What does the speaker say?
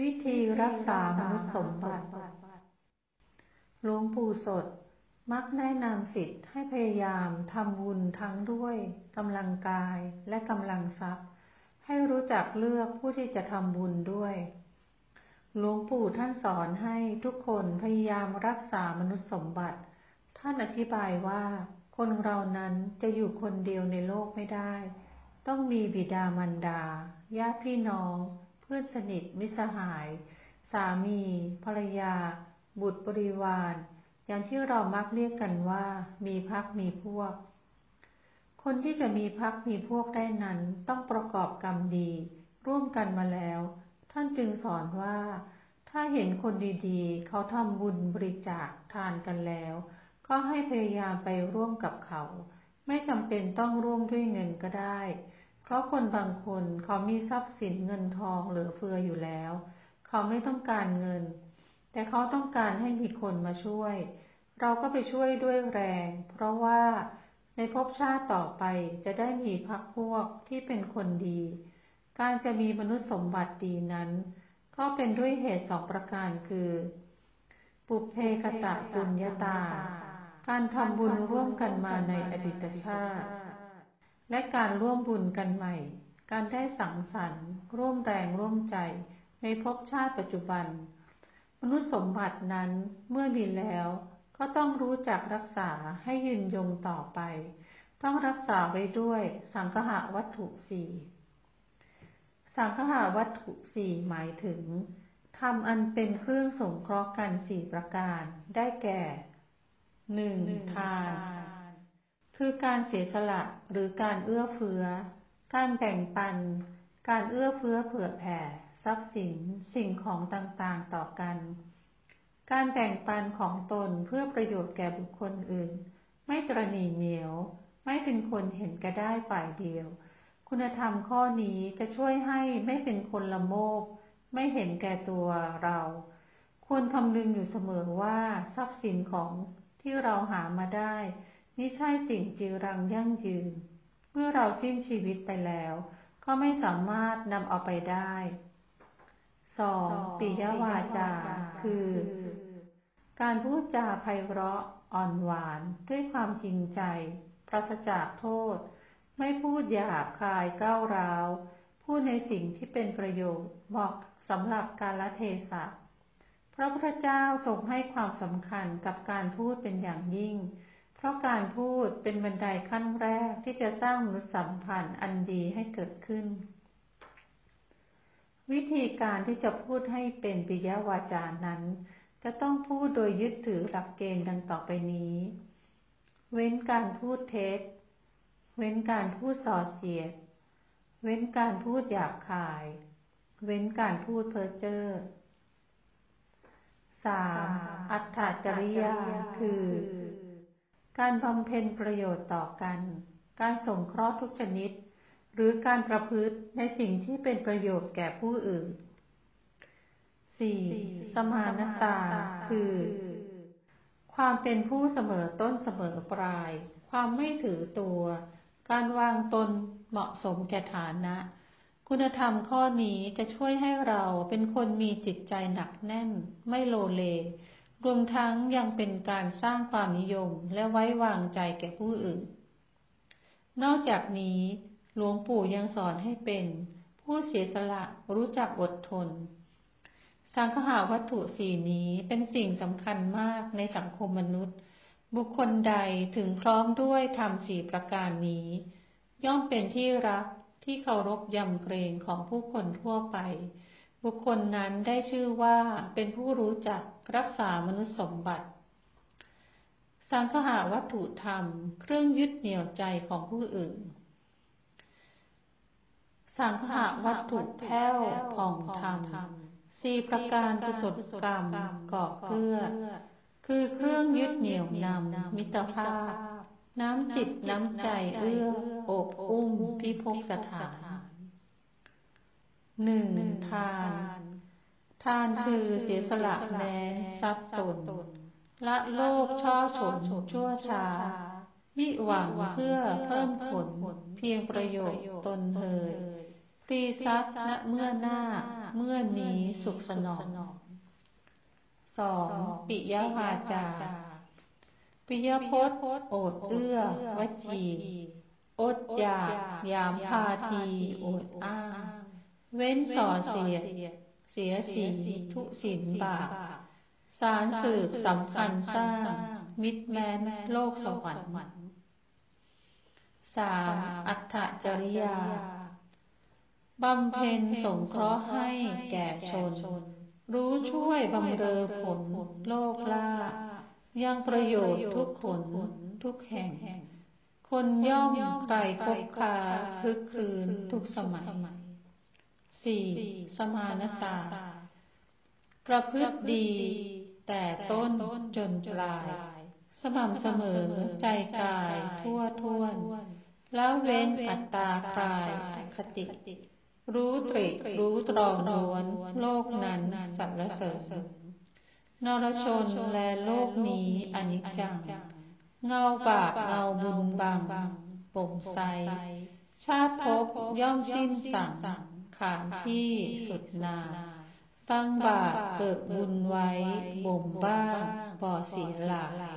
วิธีรักษามนุษย์สมบัติ หลวงปู่สด มักแนะนำสิทธิ์ให้พยายามทำบุญทั้งด้วยกำลังกายและกำลังทรัพย์ ให้รู้จักเลือกผู้ที่จะทำบุญด้วย หลวงปู่ท่านสอนให้ทุกคนพยายามรักษามนุษย์สมบัติ ท่านอธิบายว่า คนเรานั้นจะอยู่คนเดียวในโลกไม่ได้ ต้องมีบิดามารดา ญาติพี่น้อง พื่อนสนิทมิสหาย สามี ภรรยา บุตรบริวาร อย่างที่เรามักเรียกกันว่า มีพักมีพวก คนที่จะมีพักมีพวกได้นั้นต้องประกอบกรรมดี ร่วมกันมาแล้ว ท่านจึงสอนว่า ถ้าเห็นคนดีๆ เขาทำบุญบริจาคทานกันแล้ว ก็ให้พยายามไปร่วมกับเขา ไม่จำเป็นต้องร่วมด้วยเงินก็ได้ ราะคนบางคนเขามีทรัพย์สินเงินทองเหลือเฟืออยู่แล้ว เขาไม่ต้องการเงิน แต่เขาต้องการให้มีคนมาช่วย เราก็ไปช่วยด้วยแรง เพราะว่าในภพชาติต่อไปจะได้มีพักพวกที่เป็นคนดี การจะมีมนุษย์สมบัติดีนั้น ก็เป็นด้วยเหตุสองประการคือ ปุเพกตะปุญญาตา การทำบุญร่วมกันมาในอดีตชาติ และการร่วมบุญกันใหม่ การได้สังสรรค์ ร่วมแรงร่วมใจในภพชาติปัจจุบัน มนุษย์สมบัตินั้นเมื่อมีแล้วก็ต้องรู้จักรักษาให้ยืนยงต่อไป ต้องรักษาไว้ด้วยสังหะวัตถุสี่สังหะวัตถุสี่หมายถึงทำอันเป็นเครื่องสงเคราะห์กันสี่ประการ ได้แก่หนึ่งทาน คือการเสียสละหรือการเอื้อเฟื้อ การแบ่งปัน การเอื้อเฟื้อเผื่อแผ่ ทรัพย์สิน สิ่งของต่างๆต่อกัน การแบ่งปันของตนเพื่อประโยชน์แก่บุคคลอื่น ไม่ตรณีเหนียว ไม่เป็นคนเห็นแกระได้ฝ่ายเดียว คุณธรรมข้อนี้จะช่วยให้ไม่เป็นคนละโมบ ไม่เห็นแก่ตัวเรา ควรคำนึงอยู่เสมอว่าทรัพย์สินของที่เราหามาได้ มิใช่สิ่งจีรังยั่งยืน เมื่อเราสิ้นชีวิตไปแล้ว ก็ไม่สามารถนำเอาไปได้สองปิยวาจา คือ การพูดจาไพเราะอ่อนหวานด้วยความจริงใจ ปราศจากโทษ ไม่พูดหยาบคายก้าวร้าว พูดในสิ่งที่เป็นประโยชน์เหมาะสำหรับการละเทศะพระพุทธเจ้าทรงให้ความสำคัญกับการพูดเป็นอย่างยิ่ง เพราะการพูดเป็นบันไดขั้นแรกที่จะสร้างมนุษยสัมพันธ์อันดีให้เกิดขึ้น วิธีการที่จะพูดให้เป็นปิยวาจานั้น จะต้องพูดโดยยึดถือหลักเกณฑ์ดังต่อไปนี้ เว้นการพูดเท็จ เว้นการพูดส่อเสียด เว้นการพูดหยาบคาย เว้นการพูดเพ้อเจ้อสามอัตถจริยา คือ การบำเพ็ญประโยชน์ต่อกัน การส่งเคราะห์ทุกชนิด หรือการประพฤติในสิ่งที่เป็นประโยชน์แก่ผู้อื่น 4. สมานตา คือ ความเป็นผู้เสมอต้นเสมอปลาย ความไม่ถือตัว การวางตนเหมาะสมแก่ฐานะ คุณธรรมข้อนี้จะช่วยให้เราเป็นคนมีจิตใจหนักแน่น ไม่โลเล รวมทั้งยังเป็นการสร้างความนิยมและไว้วางใจแก่ผู้อื่น นอกจากนี้ หลวงปู่ยังสอนให้เป็น ผู้เสียสละรู้จักอดทน สังฆาวัตถุสี่นี้เป็นสิ่งสำคัญมากในสังคมมนุษย์ บุคคลใดถึงพร้อมด้วยทำสี่ประการนี้ ย่อมเป็นที่รักที่เคารพยำเกรงของผู้คนทั่วไป บุคคลนั้นได้ชื่อว่าเป็นผู้รู้จักรักษามนุษย์สมบัติ สังหาวัตถุธรรม เครื่องยึดเหนี่ยวใจของผู้อื่น สังหาวัตถุแพ้วผ่องธรรมสี่ประการกุศลกรรมก่อเกื้อ คือเครื่องยึดเหนี่ยวนำมิตรภาพ น้ำจิตน้ำใจเอื้ออบอุ้มพิภพสถาน หนึ่งทาน ทานคือเสียสละแม้ทรัพย์ตนละโลกช่อฉนชั่วช้ามิหวังเพื่อเพิ่มผลเพียงประโยชน์ตนเธยตีซับณเมื่อหน้า เมื่อนี้สุขสนองสองปิยวาจา ปิยพจน์โอดเอื้อวจีอดอยากยามพาที โอดอ้าง เว้นส่อเสียเสียสีทุสินบาปสารสืบสำคัญสร้าง มิตรแม้นโลกสวรรค์สามอัฏฐจริยาบำเพ็ญสงเคราะห์ให้แก่ชน รู้ช่วยบำเรอผลโลกล่า ยังประโยชน์ทุกผลทุกแห่ง คนย่อมใครคบคาคึกคืนทุกสมัย สี่สมานตา ประพฤติดี แต่ต้นจนปลาย สม่ำเสมอใจกายทั่วท้วน แล้วเว้นอัตตาคลายคติ รู้ตริรู้ตรองล้วน โลกนั้นสรรเสริญนรชนและโลกนี้อนิจจัง เงาบาปเงาบุญบังป่งใสชาติภพย่อมสิ้นสั่ง ขามที่สุดนา ตั้งบาปเกิดบุญไว้ บ่มบ้างบ่อเสีหลาย